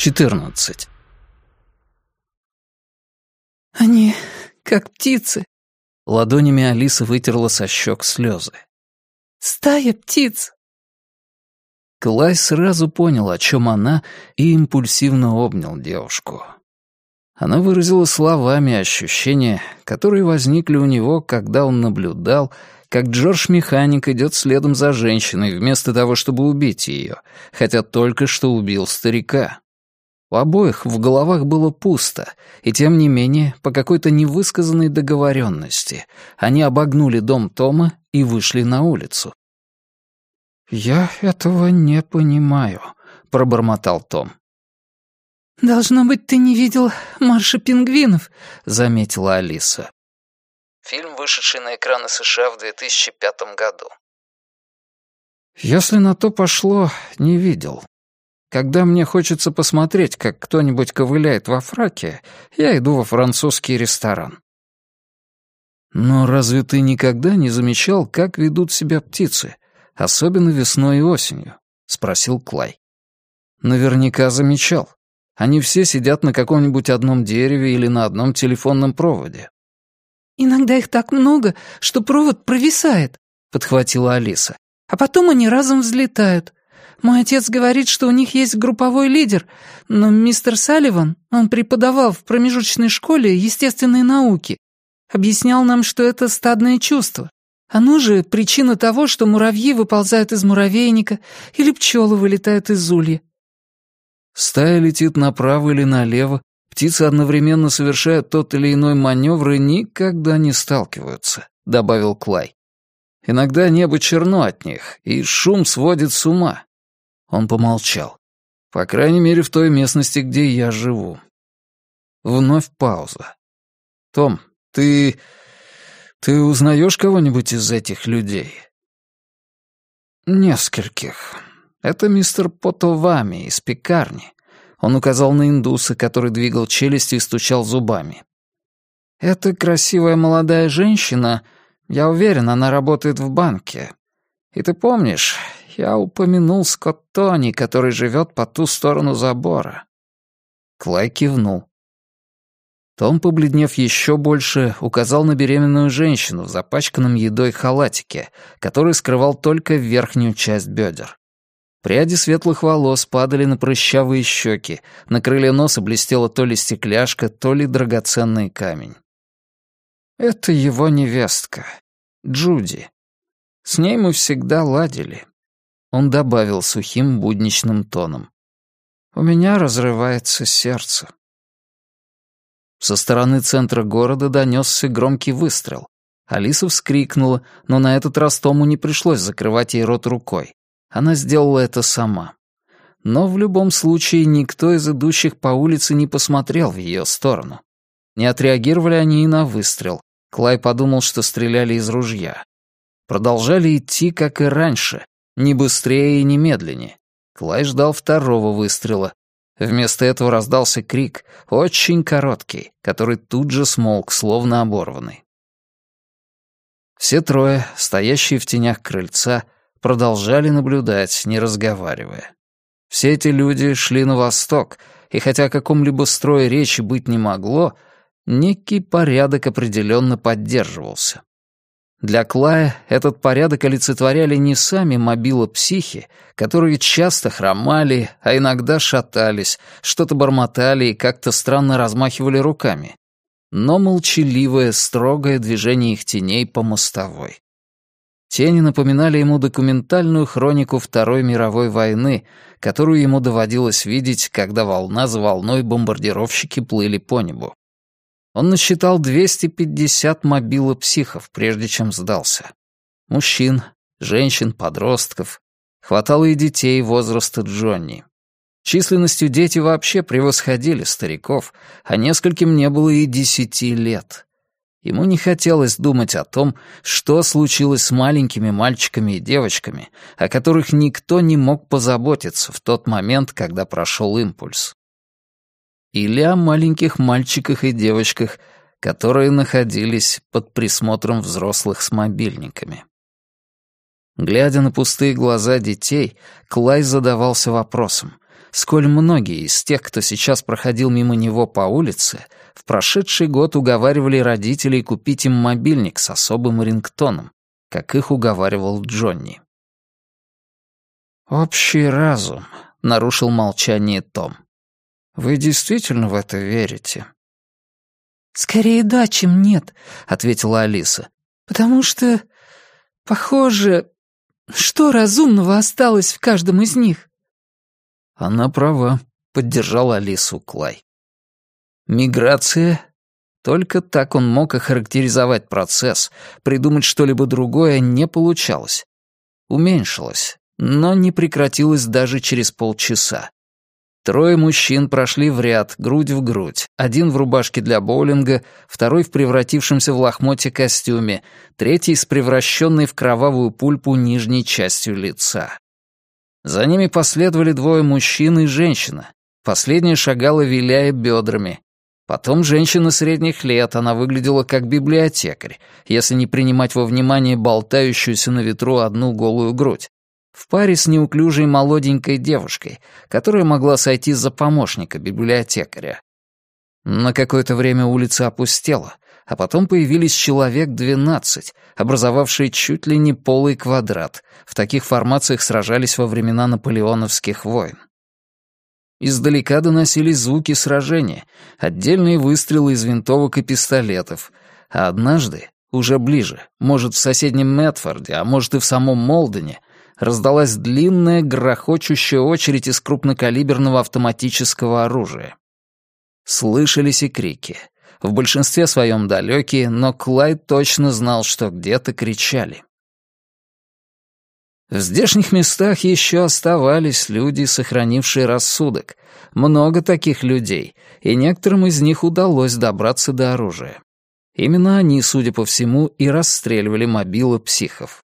14. «Они как птицы», — ладонями Алиса вытерла со щек слезы. «Стая птиц». Клай сразу понял, о чем она, и импульсивно обнял девушку. Она выразила словами ощущения, которые возникли у него, когда он наблюдал, как Джордж-механик идет следом за женщиной, вместо того, чтобы убить ее, хотя только что убил старика. У обоих в головах было пусто, и тем не менее, по какой-то невысказанной договоренности, они обогнули дом Тома и вышли на улицу. «Я этого не понимаю», — пробормотал Том. «Должно быть, ты не видел марша пингвинов», — заметила Алиса. Фильм, вышедший на экраны США в 2005 году. «Если на то пошло, не видел. Когда мне хочется посмотреть, как кто-нибудь ковыляет во фраке, я иду во французский ресторан. Но разве ты никогда не замечал, как ведут себя птицы, особенно весной и осенью? спросил Клай. Наверняка замечал. Они все сидят на каком-нибудь одном дереве или на одном телефонном проводе. «Иногда их так много, что провод провисает», — подхватила Алиса. «А потом они разом взлетают. Мой отец говорит, что у них есть групповой лидер, но мистер Салливан, он преподавал в промежуточной школе естественные науки, объяснял нам, что это стадное чувство. Оно же причина того, что муравьи выползают из муравейника или пчелы вылетают из улья. Стая летит направо или налево, птицы одновременно совершают тот или иной маневр и никогда не сталкиваются», — добавил Клай. «Иногда небо черно от них, и шум сводит с ума». Он помолчал. «По крайней мере, в той местности, где я живу». Вновь пауза. «Том, ты... ты узнаешь кого-нибудь из этих людей?» «Нескольких. Это мистер Потовами из пекарни. Он указал на индуса, который двигал челюстью и стучал зубами. «Это красивая молодая женщина. Я уверен, она работает в банке. И ты помнишь, я упомянул Скотт Тони, который живет по ту сторону забора». Клай кивнул. Том, побледнев еще больше, указал на беременную женщину в запачканном едой халатике, который скрывал только верхнюю часть бедер. Пряди светлых волос падали на прыщавые щеки, на крыле носа блестела то ли стекляшка, то ли драгоценный камень. «Это его невестка, Джуди. С ней мы всегда ладили». Он добавил сухим будничным тоном. «У меня разрывается сердце». Со стороны центра города донесся громкий выстрел. Алиса вскрикнула, но на этот раз Тому не пришлось закрывать ей рот рукой. Она сделала это сама. Но в любом случае никто из идущих по улице не посмотрел в ее сторону. Не отреагировали они и на выстрел. Клай подумал, что стреляли из ружья. Продолжали идти, как и раньше, не быстрее и не медленнее. Клай ждал второго выстрела. Вместо этого раздался крик, очень короткий, который тут же смолк, словно оборванный. Все трое, стоящие в тенях крыльца, продолжали наблюдать, не разговаривая. Все эти люди шли на восток, и хотя о каком-либо строе речи быть не могло, некий порядок определенно поддерживался. Для Клая этот порядок олицетворяли не сами мобило-психи, которые часто хромали, а иногда шатались, что-то бормотали и как-то странно размахивали руками, но молчаливое, строгое движение их теней по мостовой. Тени напоминали ему документальную хронику Второй мировой войны, которую ему доводилось видеть, когда волна за волной бомбардировщики плыли по небу. Он насчитал 250 мобилопсихов, прежде чем сдался. Мужчин, женщин, подростков. Хватало и детей возраста Джонни. Численностью дети вообще превосходили стариков, а нескольким не было и десяти лет. Ему не хотелось думать о том, что случилось с маленькими мальчиками и девочками, о которых никто не мог позаботиться в тот момент, когда прошел импульс. Или о маленьких мальчиках и девочках, которые находились под присмотром взрослых с мобильниками. Глядя на пустые глаза детей, Клай задавался вопросом, сколь многие из тех, кто сейчас проходил мимо него по улице, в прошедший год уговаривали родителей купить им мобильник с особым рингтоном, как их уговаривал Джонни. «Общий разум», — нарушил молчание Том. «Вы действительно в это верите?» «Скорее да, чем нет», — ответила Алиса. «Потому что, похоже, что разумного осталось в каждом из них?» «Она права», — поддержал Алису Клай. Миграция. Только так он мог охарактеризовать процесс, придумать что-либо другое не получалось. Уменьшилось, но не прекратилось даже через полчаса. Трое мужчин прошли в ряд, грудь в грудь. Один в рубашке для боулинга, второй в превратившемся в лохмотье костюме, третий с превращенной в кровавую пульпу нижней частью лица. За ними последовали двое мужчин и женщина. Последняя шагала, виляя бедрами. Потом женщина средних лет, она выглядела как библиотекарь, если не принимать во внимание болтающуюся на ветру одну голую грудь в паре с неуклюжей молоденькой девушкой, которая могла сойти за помощника библиотекаря. На какое-то время улица опустела, а потом появились человек двенадцать, образовавшие чуть ли не полый квадрат. В таких формациях сражались во времена наполеоновских войн. Издалека доносились звуки сражения, отдельные выстрелы из винтовок и пистолетов, а однажды, уже ближе, может, в соседнем Мэтфорде, а может и в самом Молдене, раздалась длинная, грохочущая очередь из крупнокалиберного автоматического оружия. Слышались и крики. В большинстве своем далекие, но Клайд точно знал, что где-то кричали. В здешних местах еще оставались люди, сохранившие рассудок. Много таких людей, и некоторым из них удалось добраться до оружия. Именно они, судя по всему, и расстреливали мобилы психов.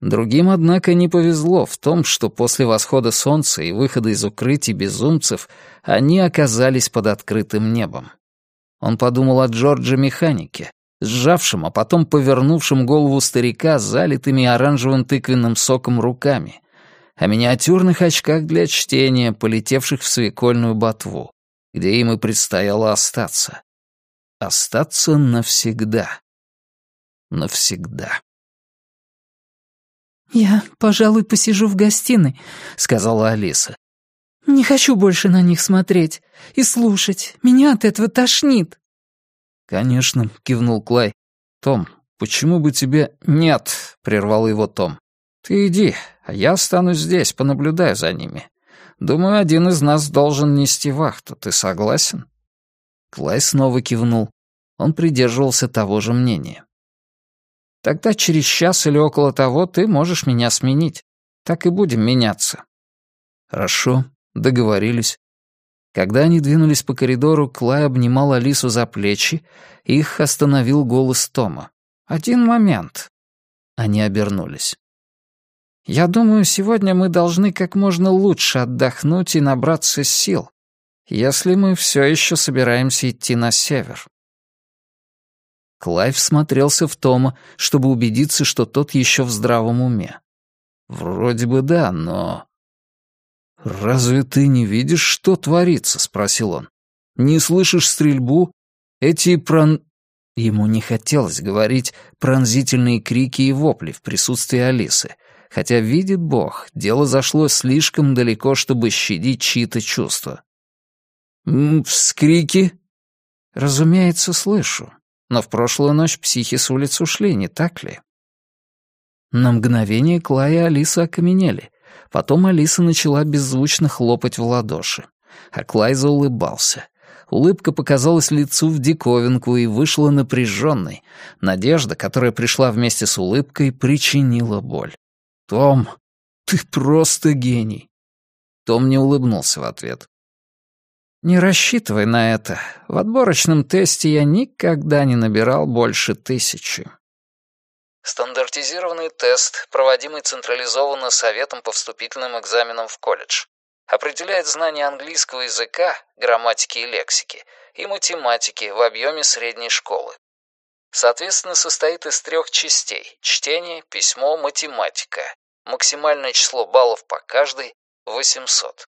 Другим, однако, не повезло в том, что после восхода солнца и выхода из укрытий безумцев они оказались под открытым небом. Он подумал о Джордже Механике, сжавшем, а потом повернувшем голову старика залитыми оранжевым тыквенным соком руками, о миниатюрных очках для чтения, полетевших в свекольную ботву, где им и предстояло остаться. Остаться навсегда. Навсегда. «Я, пожалуй, посижу в гостиной», — сказала Алиса. «Не хочу больше на них смотреть и слушать. Меня от этого тошнит». «Конечно», — кивнул Клай. «Том, почему бы тебе...» «Нет», — прервал его Том. «Ты иди, а я останусь здесь, понаблюдаю за ними. Думаю, один из нас должен нести вахту. Ты согласен?» Клай снова кивнул. Он придерживался того же мнения. Тогда через час или около того ты можешь меня сменить. Так и будем меняться». «Хорошо, договорились». Когда они двинулись по коридору, Клай обнимал Алису за плечи, их остановил голос Тома. «Один момент». Они обернулись. «Я думаю, сегодня мы должны как можно лучше отдохнуть и набраться сил, если мы все еще собираемся идти на север». Клайв смотрелся в Тома, чтобы убедиться, что тот еще в здравом уме. «Вроде бы да, но...» «Разве ты не видишь, что творится?» — спросил он. «Не слышишь стрельбу? Эти прон...» Ему не хотелось говорить пронзительные крики и вопли в присутствии Алисы, хотя, видит Бог, дело зашло слишком далеко, чтобы щадить чьи-то чувства. «Вскрики?» «Разумеется, слышу. Но в прошлую ночь психи с улиц ушли, не так ли? На мгновение Клай и Алиса окаменели. Потом Алиса начала беззвучно хлопать в ладоши. А Клай заулыбался. Улыбка показалась лицу в диковинку и вышла напряженной. Надежда, которая пришла вместе с улыбкой, причинила боль. «Том, ты просто гений!» Том не улыбнулся в ответ. Не рассчитывай на это. В отборочном тесте я никогда не набирал больше тысячи. Стандартизированный тест, проводимый централизованно Советом по вступительным экзаменам в колледж. Определяет знание английского языка, грамматики и лексики, и математики в объеме средней школы. Соответственно, состоит из трех частей – чтение, письмо, математика. Максимальное число баллов по каждой – 800.